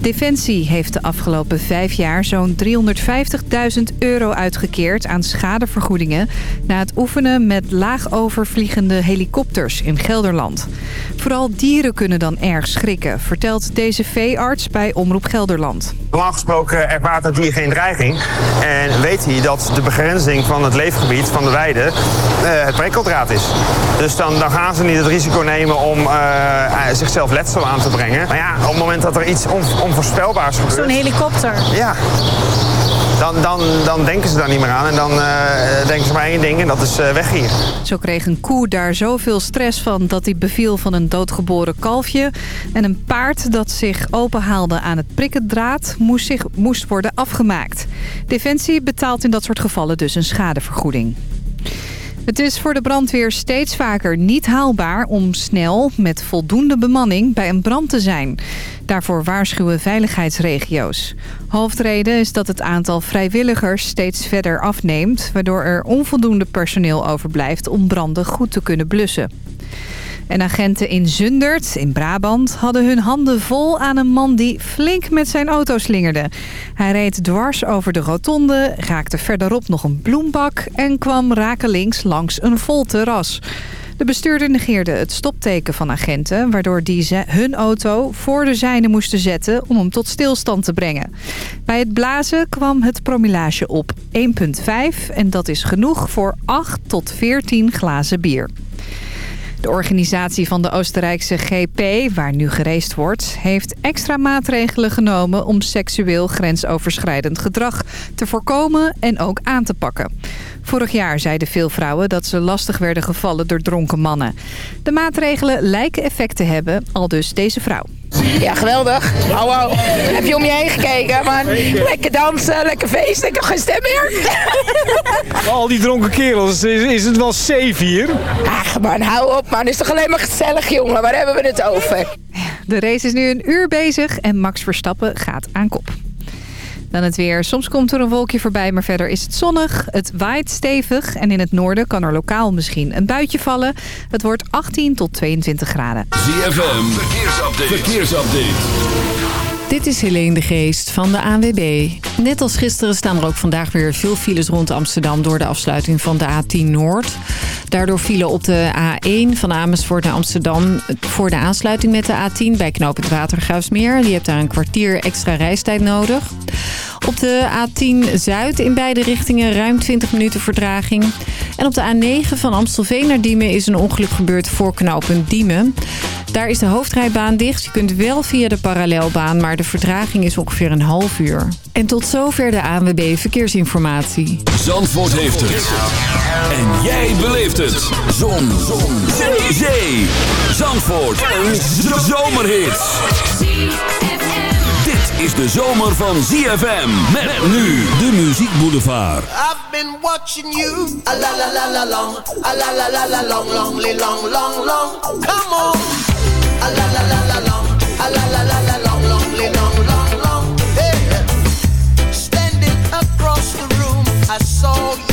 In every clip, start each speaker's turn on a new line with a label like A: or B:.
A: Defensie heeft de afgelopen vijf jaar zo'n 350.000 euro uitgekeerd aan schadevergoedingen... na het oefenen met laag overvliegende helikopters in Gelderland. Vooral dieren kunnen dan erg schrikken, vertelt deze veearts bij Omroep Gelderland.
B: Normaal gesproken ervaart het dier geen dreiging en weet hij dat de begrenzing van het leefgebied van de weide uh, het prikkeldraad is. Dus dan, dan gaan ze niet het risico nemen om uh, zichzelf letsel aan te brengen. Maar ja, op het moment dat er iets on, onvoorspelbaars gebeurt...
C: Zo'n helikopter?
B: Ja. Dan, dan, dan denken ze daar niet meer aan en dan uh, denken ze maar één ding en dat is uh, weg hier.
A: Zo kreeg een koe daar zoveel stress van dat hij beviel van een doodgeboren kalfje. En een paard dat zich openhaalde aan het prikkendraad moest, zich, moest worden afgemaakt. Defensie betaalt in dat soort gevallen dus een schadevergoeding. Het is voor de brandweer steeds vaker niet haalbaar om snel met voldoende bemanning bij een brand te zijn. Daarvoor waarschuwen veiligheidsregio's. Hoofdreden is dat het aantal vrijwilligers steeds verder afneemt... waardoor er onvoldoende personeel overblijft om branden goed te kunnen blussen. En agenten in Zundert, in Brabant, hadden hun handen vol aan een man die flink met zijn auto slingerde. Hij reed dwars over de rotonde, raakte verderop nog een bloembak en kwam rakelings langs een vol terras. De bestuurder negeerde het stopteken van agenten... waardoor die hun auto voor de zijne moesten zetten om hem tot stilstand te brengen. Bij het blazen kwam het promillage op 1,5 en dat is genoeg voor 8 tot 14 glazen bier. De organisatie van de Oostenrijkse GP, waar nu gereest wordt... heeft extra maatregelen genomen om seksueel grensoverschrijdend gedrag te voorkomen en ook aan te pakken. Vorig jaar zeiden veel vrouwen dat ze lastig werden gevallen door dronken mannen. De maatregelen lijken effect te hebben, al dus deze vrouw.
D: Ja, geweldig. Hou, hou. Heb je om je heen gekeken, man? Lekker dansen, lekker feesten. Ik heb geen stem meer.
E: Al die dronken kerels, is, is het wel safe hier?
D: Ach, man, hou op, man. Het is toch alleen maar gezellig, jongen. Waar hebben we het over?
A: De race is nu een uur bezig en Max Verstappen gaat aan kop. Dan het weer. Soms komt er een wolkje voorbij, maar verder is het zonnig. Het waait stevig en in het noorden kan er lokaal misschien een buitje vallen. Het wordt 18 tot 22 graden.
F: ZFM, verkeersupdate. verkeersupdate.
G: Dit is Helene de Geest van de ANWB. Net als gisteren staan er ook vandaag weer veel files rond Amsterdam... door de afsluiting van de A10 Noord. Daardoor vielen op de A1 van Amersfoort naar Amsterdam... voor de aansluiting met de A10 bij knoop het Watergraafsmeer. Je hebt daar een kwartier extra reistijd nodig. Op de A10 Zuid in beide richtingen ruim 20 minuten vertraging. En op de A9 van Amstelveen naar Diemen is een ongeluk gebeurd voor knooppunt Diemen. Daar is de hoofdrijbaan dicht. Je kunt wel via de parallelbaan, maar de vertraging is ongeveer een half uur. En tot zover de ANWB Verkeersinformatie.
F: Zandvoort heeft het. En jij beleeft het. Zon. Zon. Zee. Zandvoort. Een zomerhit. Is de zomer van ZFM. Met nu de Muziek Boulevard.
H: I've been watching you. A la la la la long. A la la la la long, long, long, long, long. Come on. A la la la la long. A la la la la long, long, long, long, long. Hey. Standing across the room, I saw you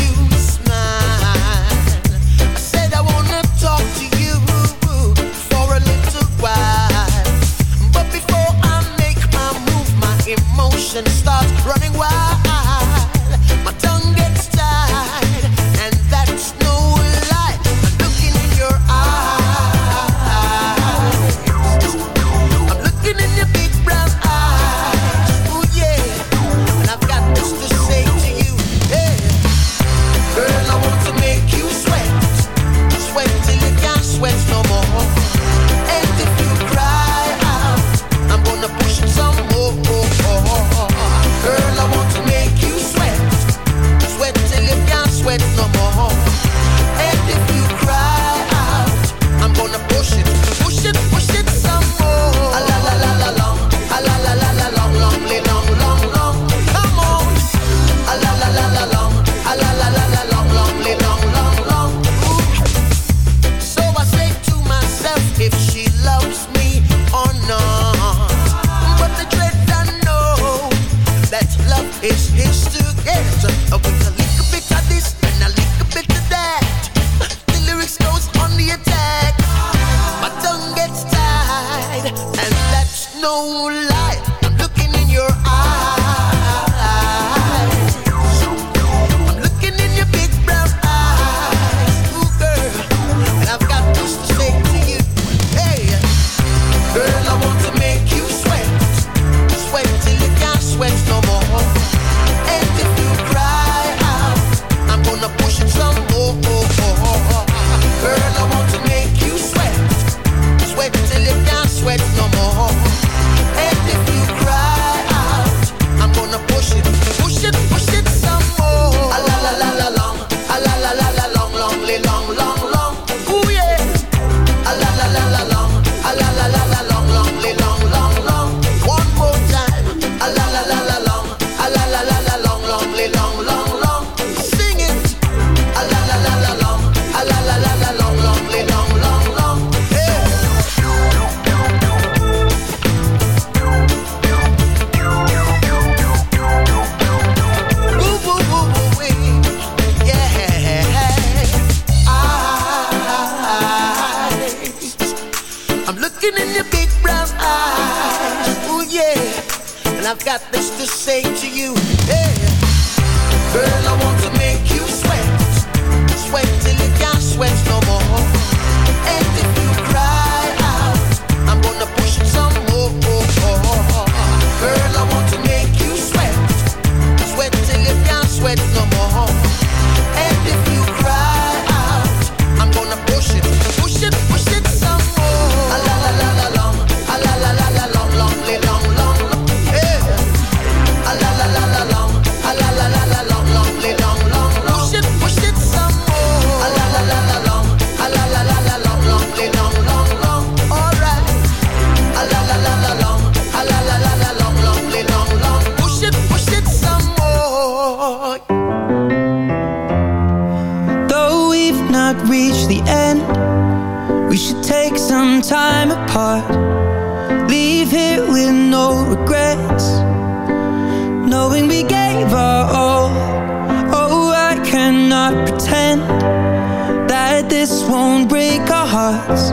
H: else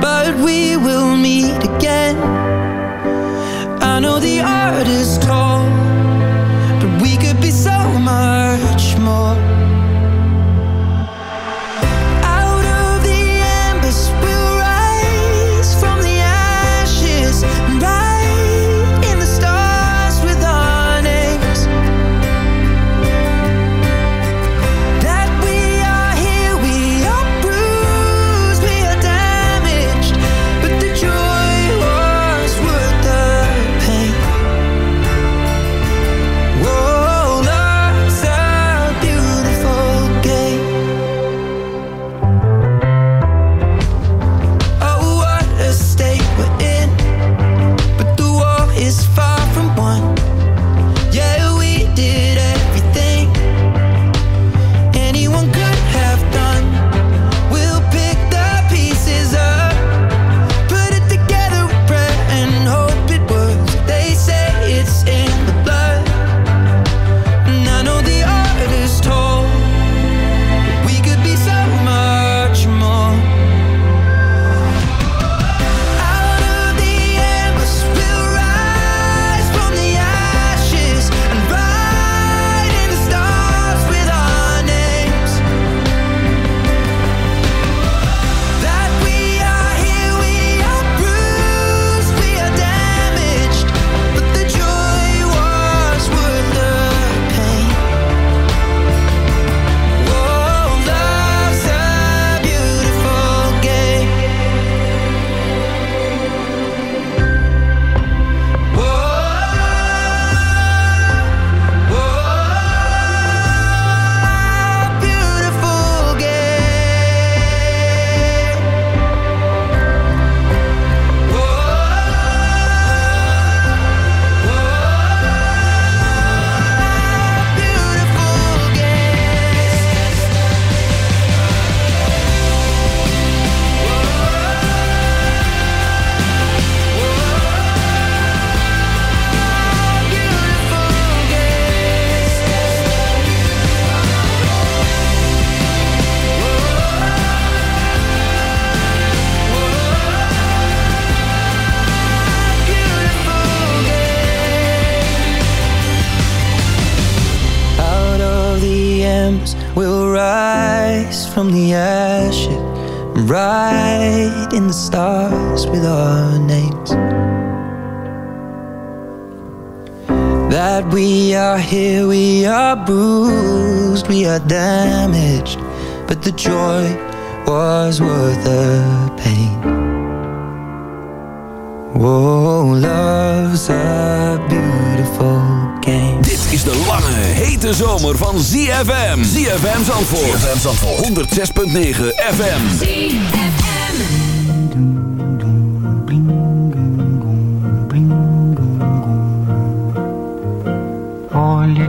H: But
C: we will meet again. I know the art is damaged, but the joy was worth the pain. Whoa, love's a beautiful game.
F: Dit is de lange, hete zomer van ZFM. ZFM Zandvoort. ZFM Zandvoort. 106.9 FM.
I: ZFM.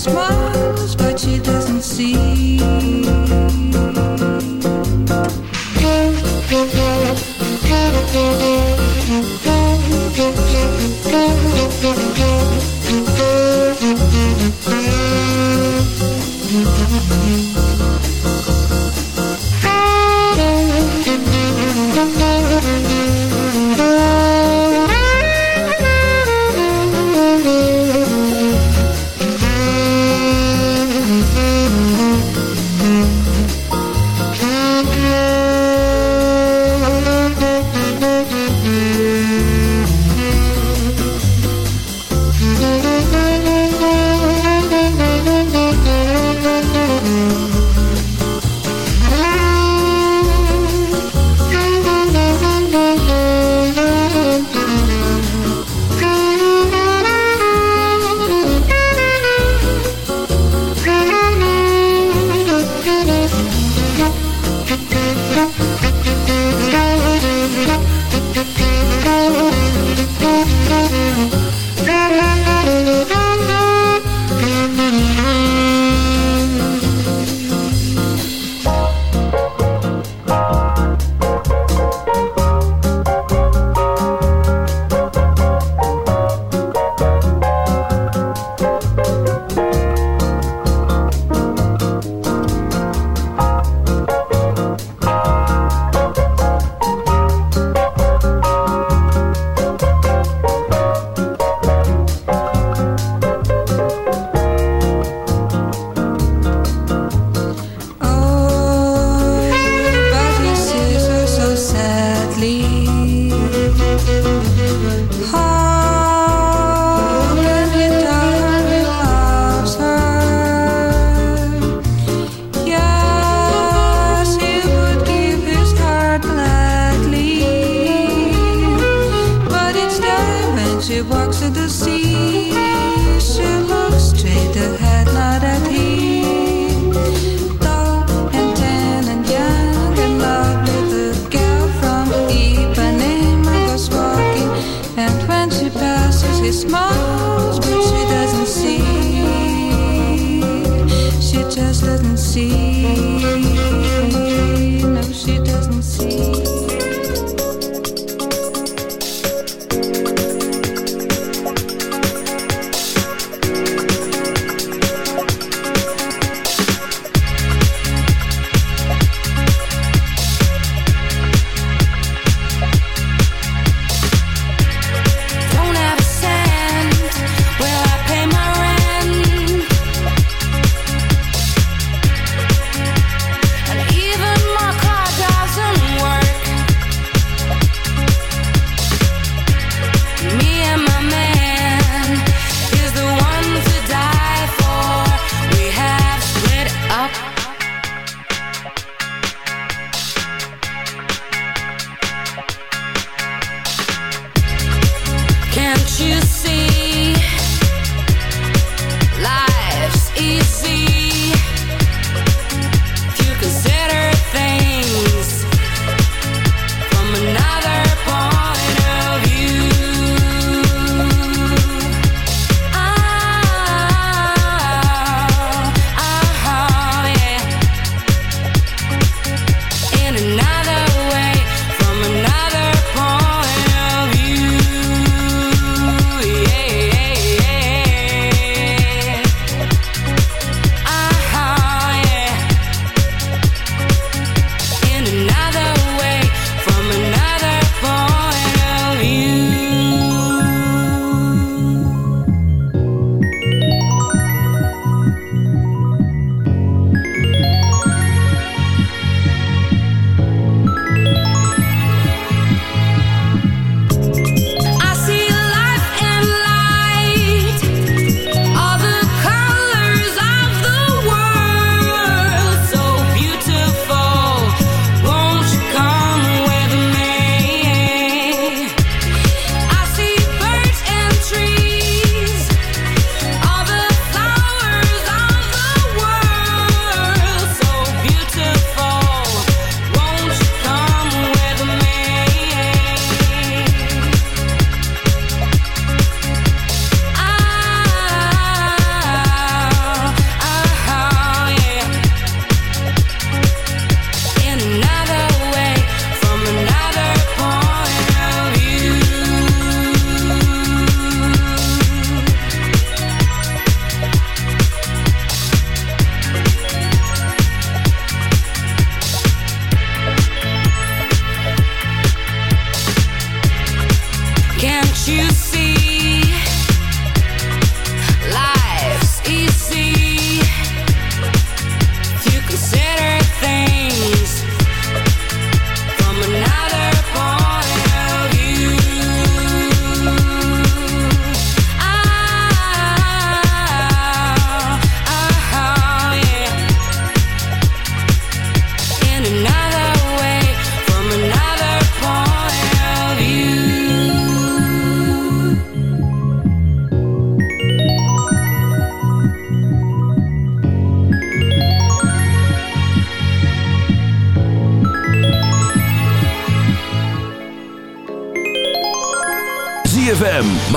J: smiles, but she doesn't see.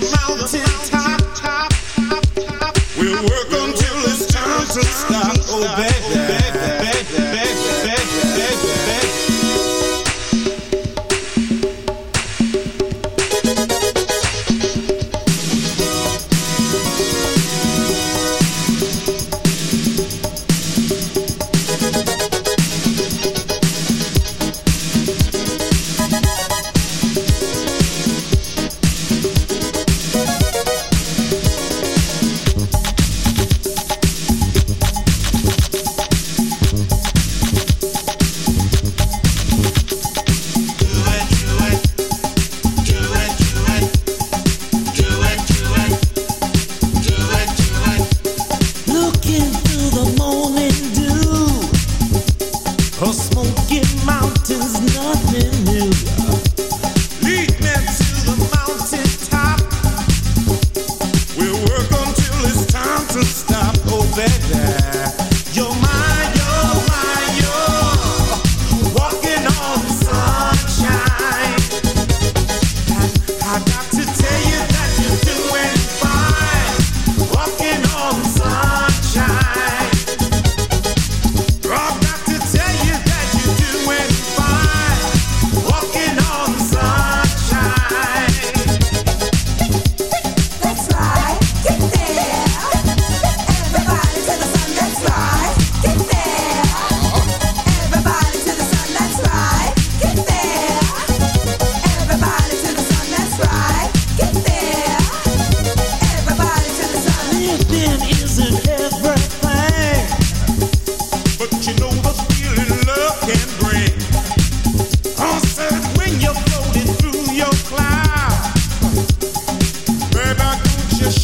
K: mountain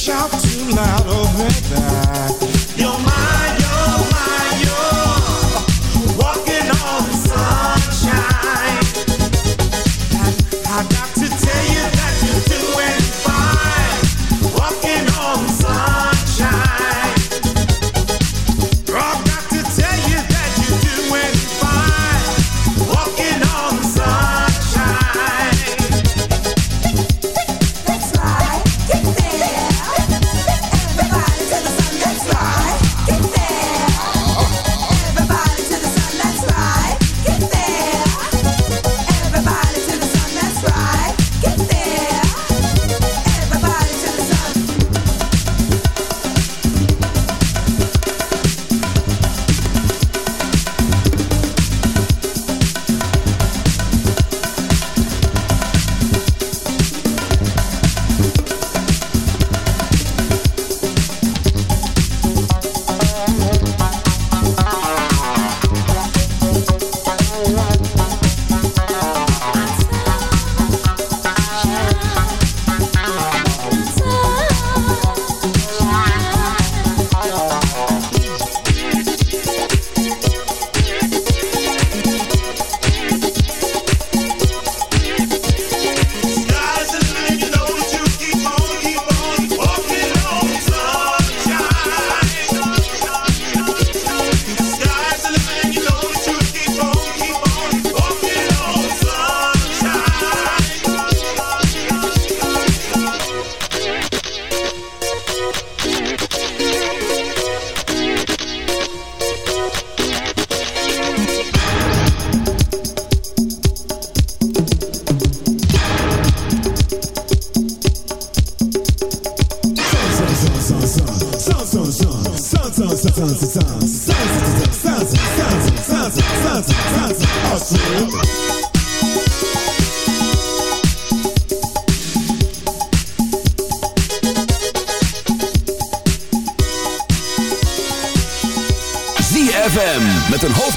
K: shout too loud, oh baby. You're mine,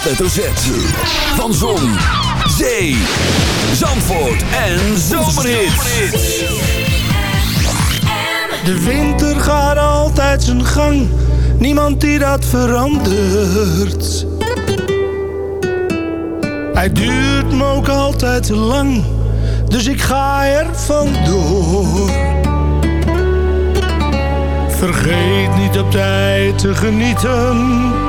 F: hoofdletter Z. Van Zon, Zee, Zandvoort en Zomerhits.
L: De winter gaat altijd zijn gang, niemand die dat verandert. Hij duurt me ook altijd te lang, dus ik ga er vandoor. Vergeet niet op tijd te genieten.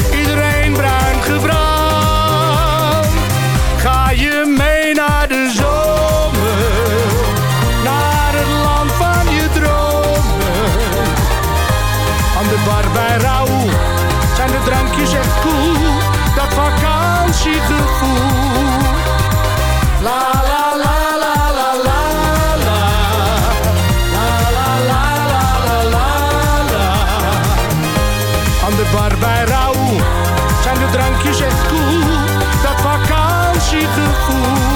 M: drankjes echt koel, cool, dat vakantiegevoel.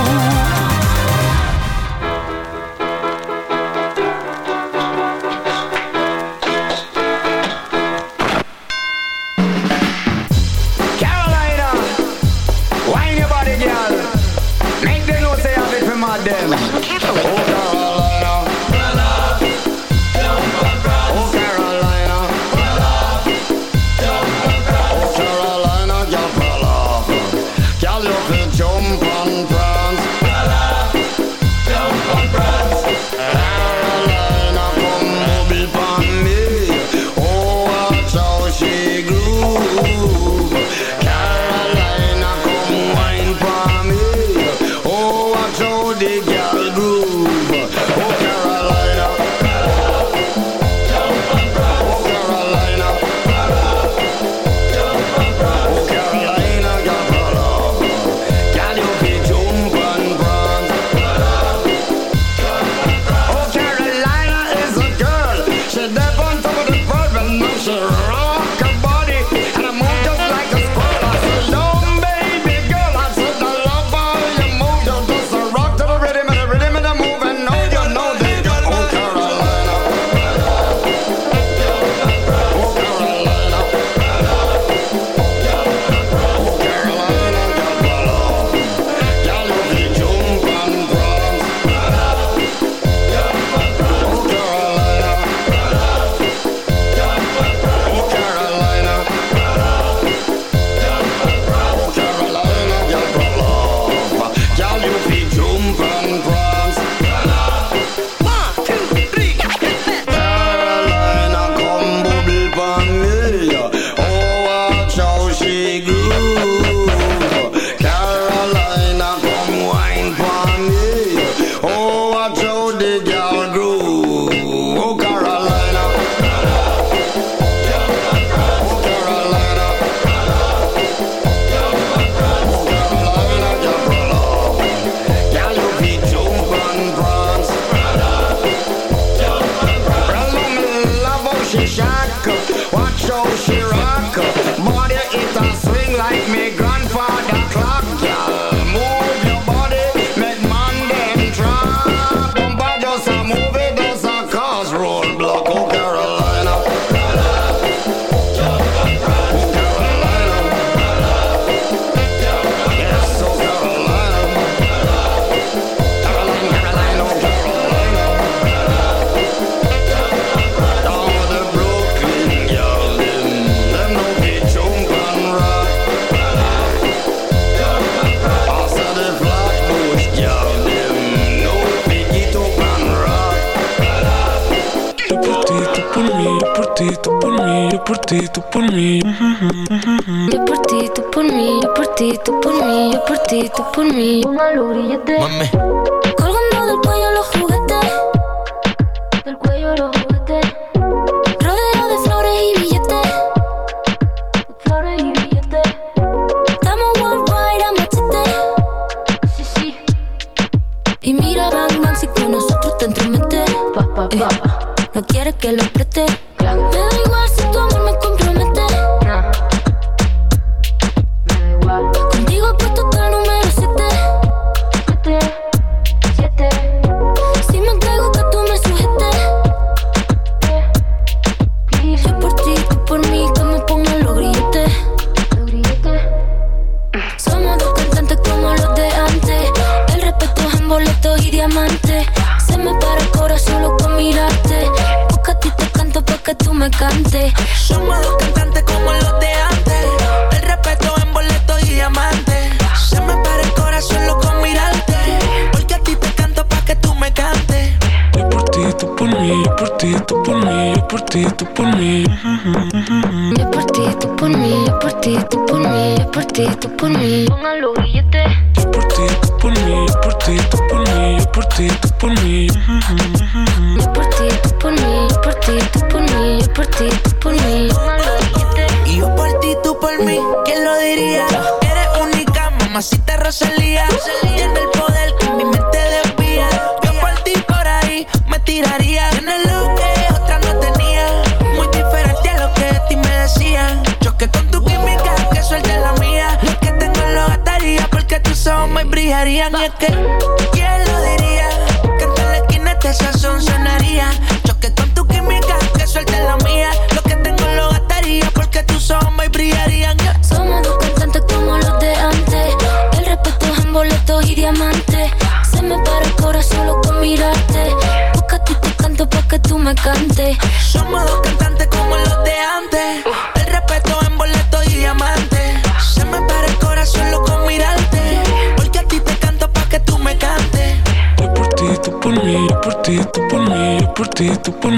N: ti, tú por mí. Yo por ti, tú por mí. Yo por ti, tú por mí.
O: Yo por ti, tú por mí. voor mij,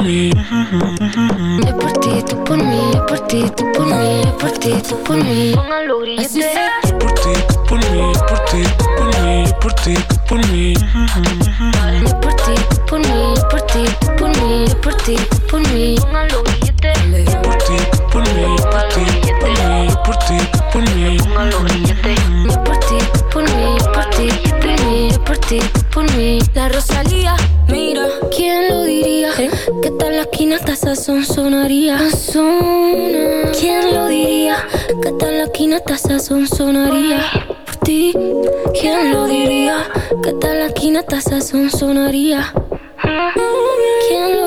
O: mí. Yo por ti, tú por mí, yo por ti, tú por mí,
P: yo por ti, tú por mí.
O: Los grilletes.
P: Yo por ti, tú por mí, yo por ti, tú por mí, yo por ti, tú por mí.
O: Yo por ti, tú por mí, yo por ti, tú por mí, por ti, tú por mí. Esquina hasta sazón sonaría. Sazona. ¿Quién lo diría? Que tal la esquina hasta sazón sonaría. Por ti, ¿quién lo diría? Que tal la esquina hasta sazón sonaría. ¿Quién lo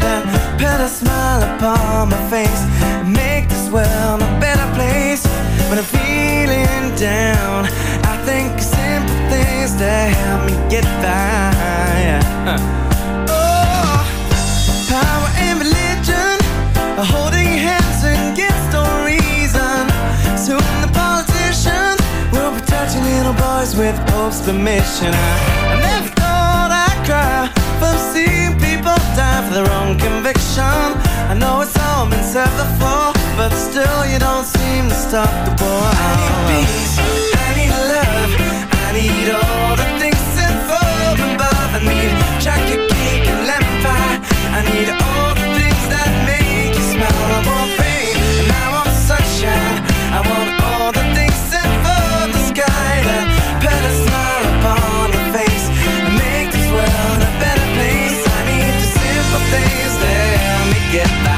F: that put a smile upon my face and make this world a better place. When I'm feeling down, I think of simple things that help me get by. Oh, power and religion are holding hands against no reason. Soon the politicians will be touching little boys with Pope's permission. I, I never conviction. I know it's all been said before, but still you don't seem to stop the boy I need peace, I need love, I need all the things sent from above. I need chocolate cake and lemon pie. I need get back.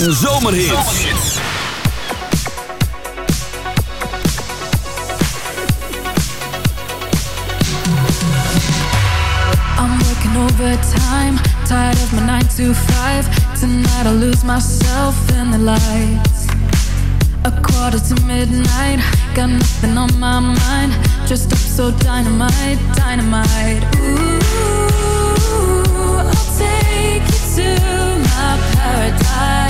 F: en zomerhits.
Q: I'm working overtime, tired of my 9 to 5. Tonight I lose myself in the lights. A quarter to midnight, got nothing on my mind. Just up so dynamite, dynamite. Ooh, I'll take you to my paradise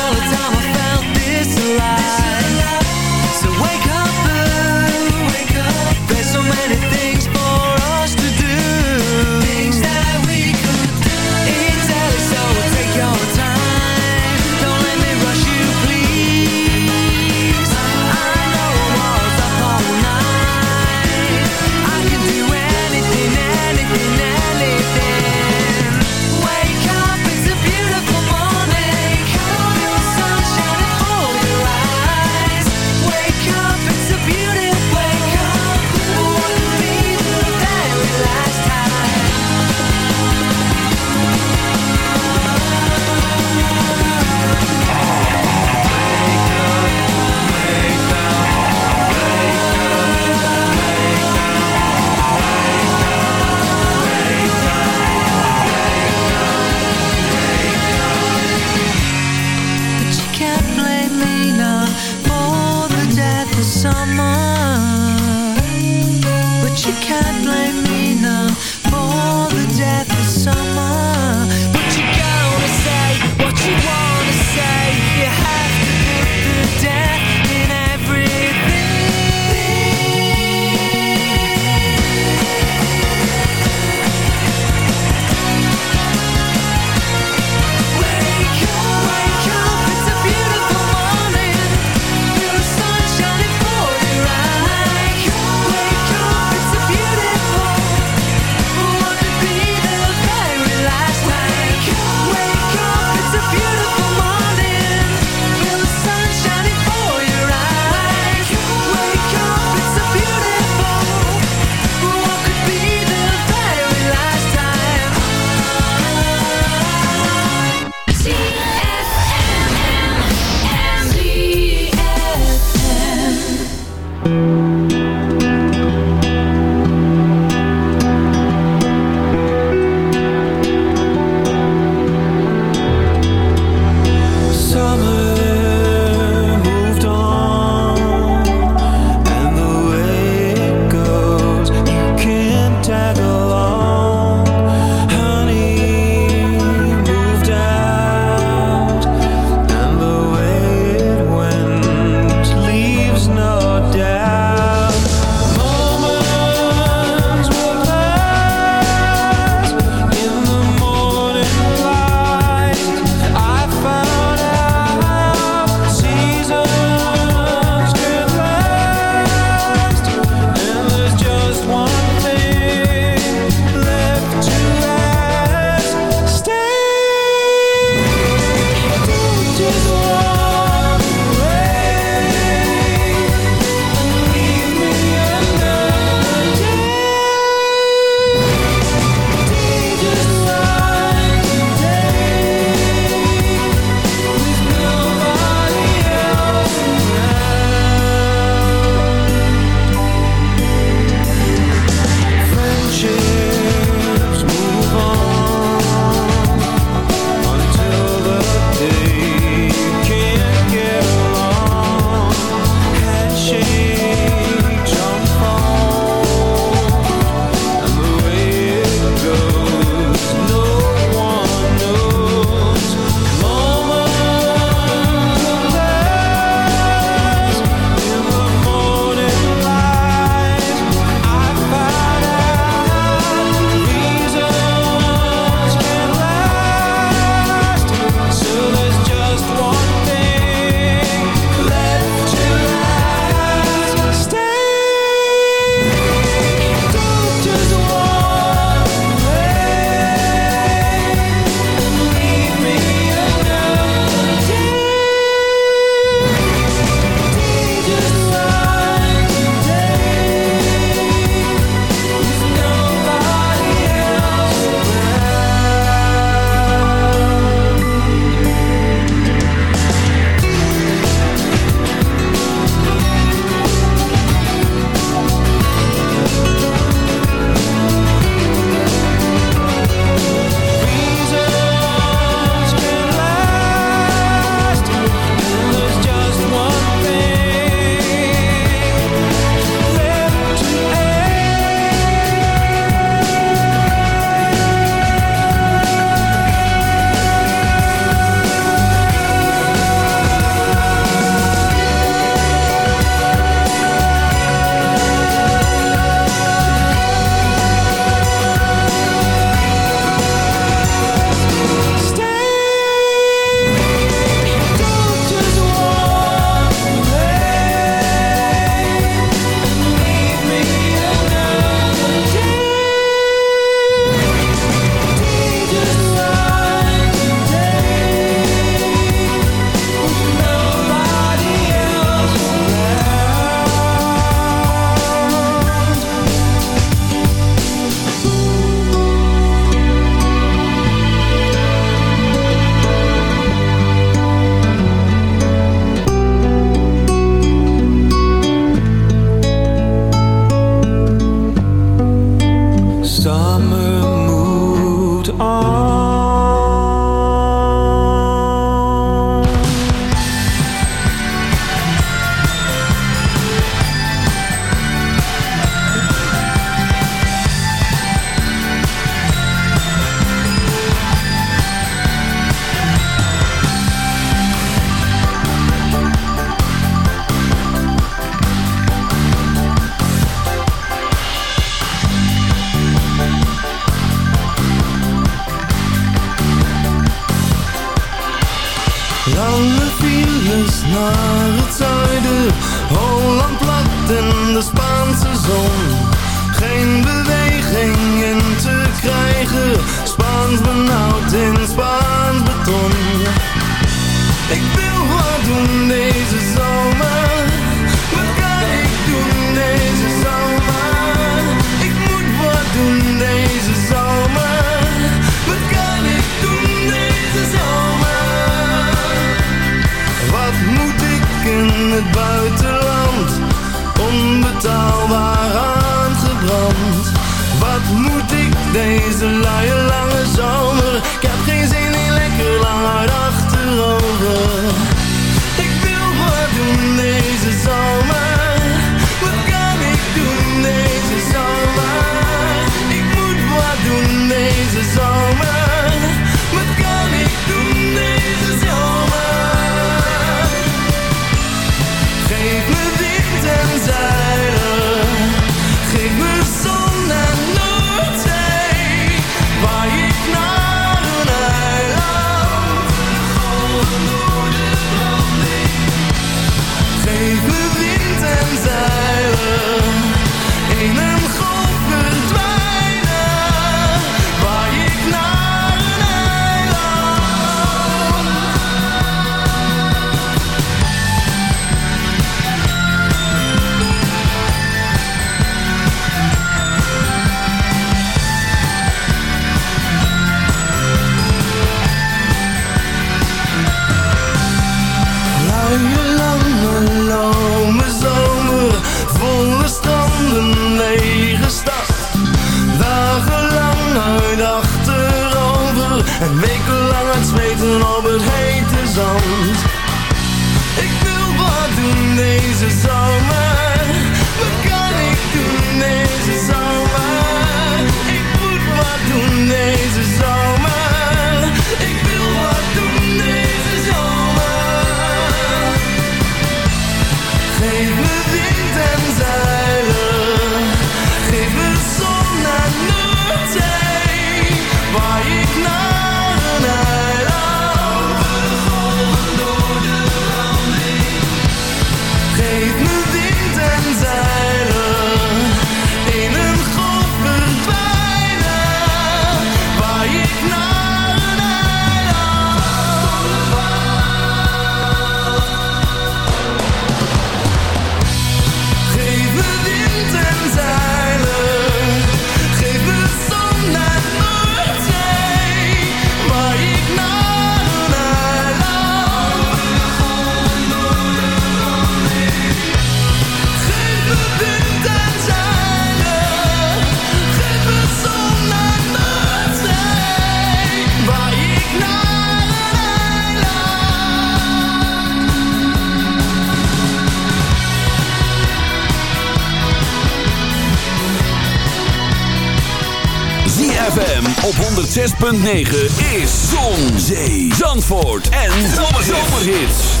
F: 106.9 is Zon, Zee, Zandvoort en Zomerhits.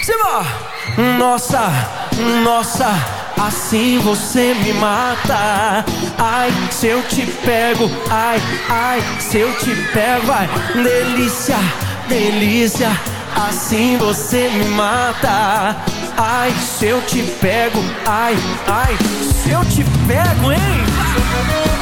R: Simba! Nossa, nossa, assim você me mata. Ai, se eu te pego, ai, ai, se eu te pego, ai. Delícia, delícia, assim você me mata. Ai, se eu te pego, ai, ai, se eu te pego, hein?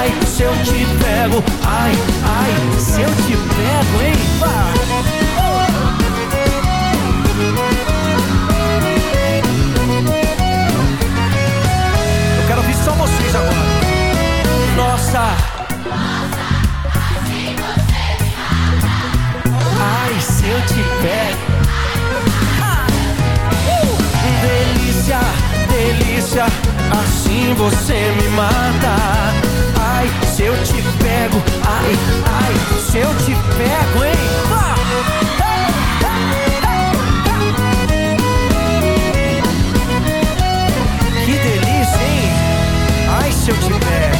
R: Ai, se eu te pego, ai, ai, se eu te pego, hein? Eu quero ouvir só vocês agora. Nossa. Ai, se eu te pego. Delícia, delícia, assim você me mata. Ai, se eu te pego, ai, ai, se eu te pego, hein? Ah! Que delícia, hein? Ai, se eu te pego.